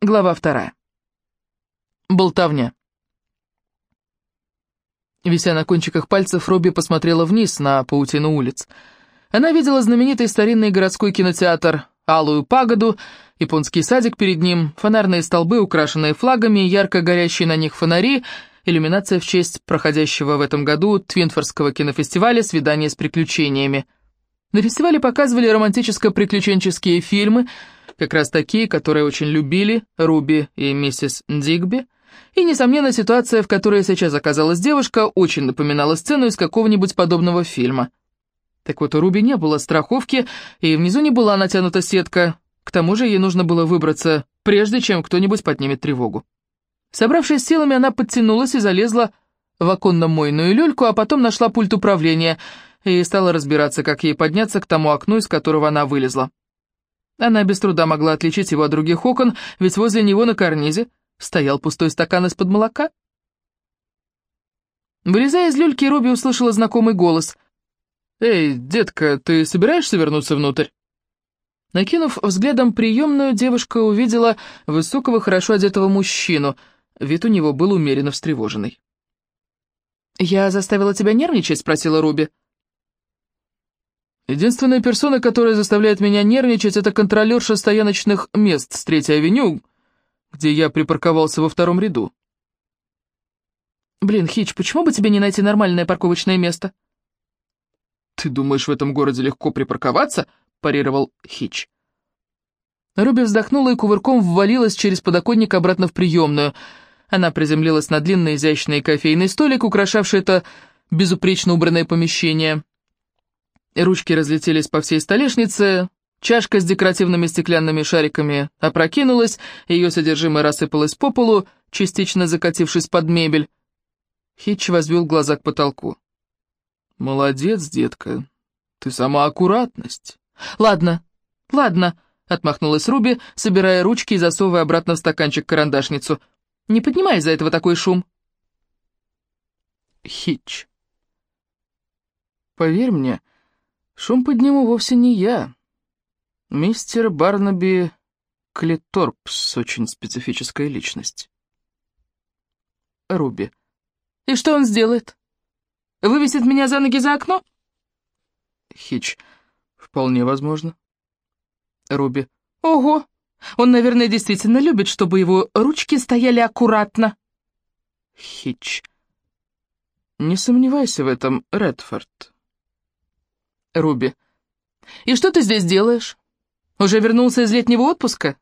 Глава вторая. Болтовня. Вися на кончиках пальцев, Робби посмотрела вниз на паутину улиц. Она видела знаменитый старинный городской кинотеатр, алую пагоду, японский садик перед ним, фонарные столбы, украшенные флагами, ярко горящие на них фонари, иллюминация в честь проходящего в этом году Твинфордского кинофестиваля «Свидание с приключениями». На фестивале показывали романтическо-приключенческие фильмы – как раз такие, которые очень любили Руби и миссис Дигби. И, несомненно, ситуация, в которой сейчас оказалась девушка, очень напоминала сцену из какого-нибудь подобного фильма. Так вот, у Руби не было страховки, и внизу не была натянута сетка. К тому же ей нужно было выбраться, прежде чем кто-нибудь поднимет тревогу. Собравшись силами, она подтянулась и залезла в оконно-мойную люльку, а потом нашла пульт управления и стала разбираться, как ей подняться к тому окну, из которого она вылезла. Она без труда могла отличить его от других окон, ведь возле него на карнизе стоял пустой стакан из-под молока. Вылезая из люльки, Робби услышала знакомый голос. «Эй, детка, ты собираешься вернуться внутрь?» Накинув взглядом приемную, девушка увидела высокого, хорошо одетого мужчину. Вид у него был умеренно встревоженный. «Я заставила тебя нервничать?» — спросила Руби. Единственная персона, которая заставляет меня нервничать, это контролерша стояночных мест с Третьей авеню, где я припарковался во втором ряду. Блин, Хич, почему бы тебе не найти нормальное парковочное место? Ты думаешь, в этом городе легко припарковаться? парировал Хич. Руби вздохнула и кувырком ввалилась через подоконник обратно в приемную. Она приземлилась на длинный изящный кофейный столик, украшавший это безупречно убранное помещение. Ручки разлетелись по всей столешнице, чашка с декоративными стеклянными шариками опрокинулась, ее содержимое рассыпалось по полу, частично закатившись под мебель. Хитч возвел глаза к потолку. «Молодец, детка, ты сама аккуратность». «Ладно, ладно», — отмахнулась Руби, собирая ручки и засовывая обратно в стаканчик карандашницу. «Не поднимай из-за этого такой шум». Хитч. «Поверь мне, — Шум подниму вовсе не я. Мистер Барнаби Клиторпс, очень специфическая личность. Руби. И что он сделает? Вывесит меня за ноги за окно? Хич. Вполне возможно. Руби. Ого! Он, наверное, действительно любит, чтобы его ручки стояли аккуратно. Хич. Не сомневайся в этом, Редфорд. Руби. «И что ты здесь делаешь? Уже вернулся из летнего отпуска?»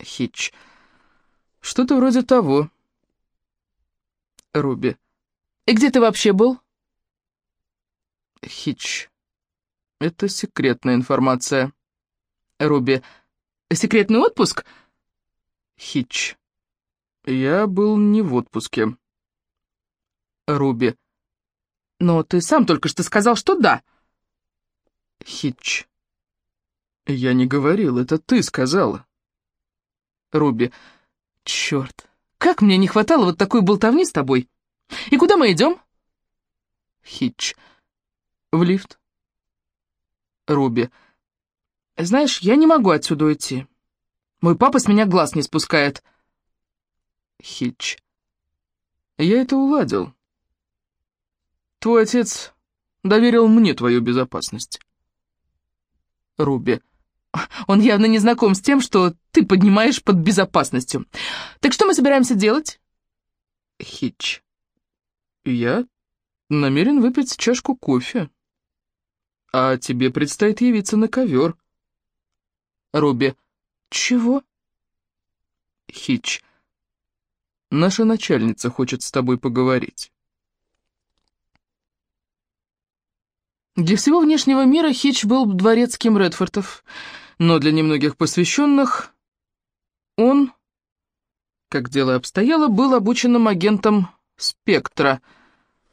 Хитч. «Что-то вроде того». Руби. «И где ты вообще был?» Хитч. «Это секретная информация». Руби. «Секретный отпуск?» Хитч. «Я был не в отпуске». Руби. «Но ты сам только что сказал, что да». Хитч. «Я не говорил, это ты сказала». Руби. «Черт, как мне не хватало вот такой болтовни с тобой. И куда мы идем?» Хитч. «В лифт». Руби. «Знаешь, я не могу отсюда уйти. Мой папа с меня глаз не спускает». Хитч. «Я это уладил. Твой отец доверил мне твою безопасность. Руби. Он явно не знаком с тем, что ты поднимаешь под безопасностью. Так что мы собираемся делать? Хитч. Я намерен выпить чашку кофе. А тебе предстоит явиться на ковер. Руби. Чего? Хитч. Наша начальница хочет с тобой поговорить. Для всего внешнего мира Хитч был дворецким Редфордов, но для немногих посвященных он, как дело обстояло, был обученным агентом «Спектра»,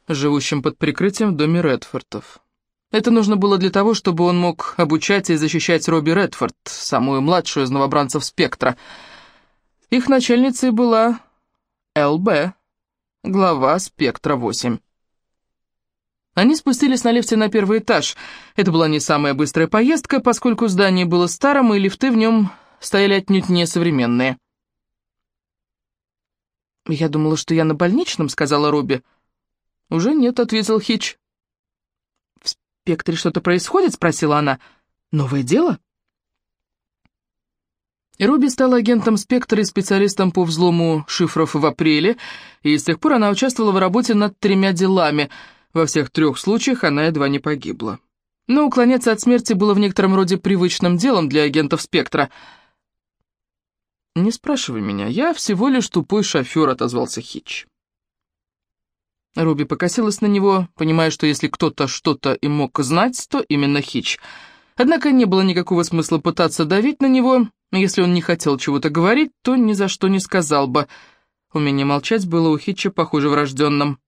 живущим под прикрытием в доме Редфордов. Это нужно было для того, чтобы он мог обучать и защищать Робби Редфорд, самую младшую из новобранцев «Спектра». Их начальницей была ЛБ, глава «Спектра-8». Они спустились на лифте на первый этаж. Это была не самая быстрая поездка, поскольку здание было старым, и лифты в нем стояли отнюдь не современные. «Я думала, что я на больничном», — сказала Руби. «Уже нет», — ответил Хич. «В спектре что-то происходит?» — спросила она. «Новое дело?» Руби стала агентом «Спектра» и специалистом по взлому шифров в апреле, и с тех пор она участвовала в работе над тремя делами. Во всех трех случаях она едва не погибла. Но уклоняться от смерти было в некотором роде привычным делом для агентов «Спектра». «Не спрашивай меня, я всего лишь тупой шофер», — отозвался Хитч. Руби покосилась на него, понимая, что если кто-то что-то и мог знать, то именно Хитч. Однако не было никакого смысла пытаться давить на него, если он не хотел чего-то говорить, то ни за что не сказал бы. Умение молчать было у Хитча, похоже, врожденным.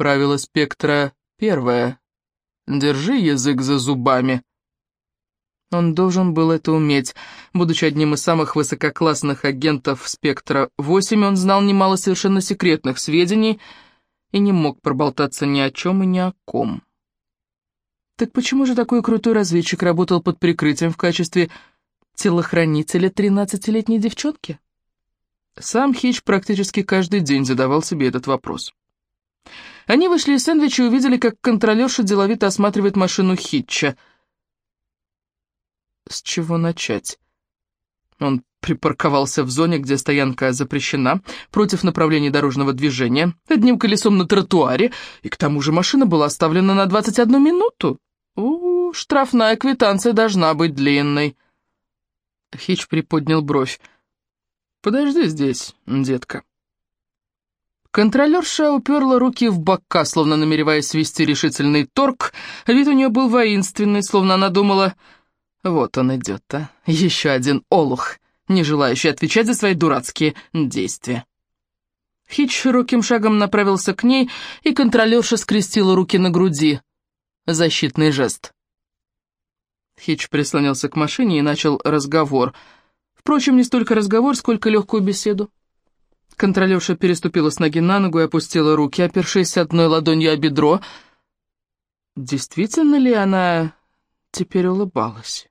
Правило спектра первое. Держи язык за зубами. Он должен был это уметь. Будучи одним из самых высококлассных агентов «Спектра-8», он знал немало совершенно секретных сведений и не мог проболтаться ни о чем и ни о ком. Так почему же такой крутой разведчик работал под прикрытием в качестве телохранителя тринадцатилетней девчонки? Сам Хич практически каждый день задавал себе этот вопрос. Они вышли из сэндвича и увидели, как контролерша деловито осматривает машину Хитча. С чего начать? Он припарковался в зоне, где стоянка запрещена, против направления дорожного движения, одним колесом на тротуаре, и к тому же машина была оставлена на 21 минуту. У, -у штрафная квитанция должна быть длинной. Хич приподнял бровь. «Подожди здесь, детка». Контролерша уперла руки в бока, словно намереваясь свести решительный торг. Вид у нее был воинственный, словно она думала... Вот он идет, а? Еще один олух, не желающий отвечать за свои дурацкие действия. Хич широким шагом направился к ней, и контролерша скрестила руки на груди. Защитный жест. Хич прислонился к машине и начал разговор. Впрочем, не столько разговор, сколько легкую беседу. Контролерша переступила с ноги на ногу и опустила руки, опершись одной ладонью о бедро. Действительно ли она теперь улыбалась?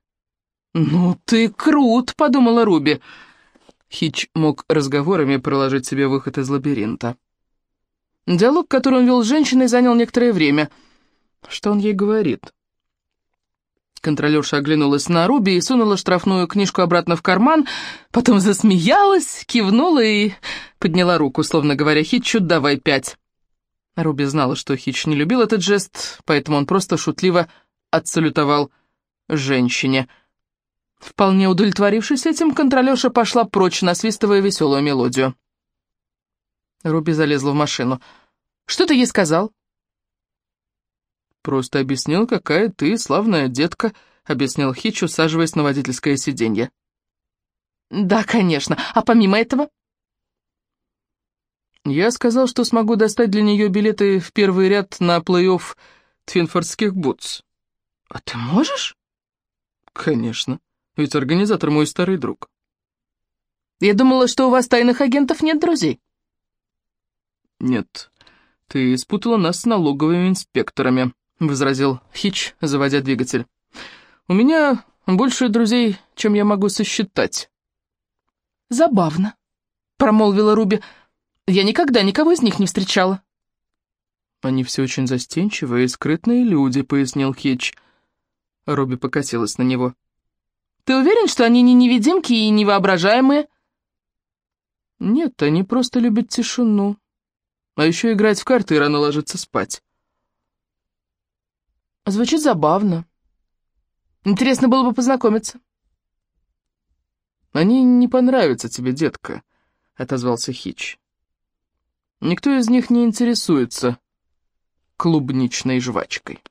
«Ну ты крут!» — подумала Руби. Хич мог разговорами проложить себе выход из лабиринта. Диалог, который он вел с женщиной, занял некоторое время. Что он ей говорит? Контролерша оглянулась на Руби и сунула штрафную книжку обратно в карман, потом засмеялась, кивнула и подняла руку, словно говоря, «Хитчу, давай пять». Руби знала, что Хитч не любил этот жест, поэтому он просто шутливо отсалютовал женщине. Вполне удовлетворившись этим, контролерша пошла прочь, насвистывая веселую мелодию. Руби залезла в машину. «Что ты ей сказал?» «Просто объяснил, какая ты славная детка», — объяснил Хич, усаживаясь на водительское сиденье. «Да, конечно. А помимо этого?» «Я сказал, что смогу достать для нее билеты в первый ряд на плей-офф Твинфордских Бутс». «А ты можешь?» «Конечно. Ведь организатор мой старый друг». «Я думала, что у вас тайных агентов нет друзей». «Нет, ты спутала нас с налоговыми инспекторами», — возразил Хич, заводя двигатель. «У меня больше друзей, чем я могу сосчитать». «Забавно», — промолвила Руби. «Я никогда никого из них не встречала». «Они все очень застенчивые и скрытные люди», — пояснил Хич. Руби покосилась на него. «Ты уверен, что они не невидимки и невоображаемые?» «Нет, они просто любят тишину. А еще играть в карты и рано ложиться спать». Звучит забавно. Интересно было бы познакомиться. «Они не понравятся тебе, детка», — отозвался Хич. «Никто из них не интересуется клубничной жвачкой».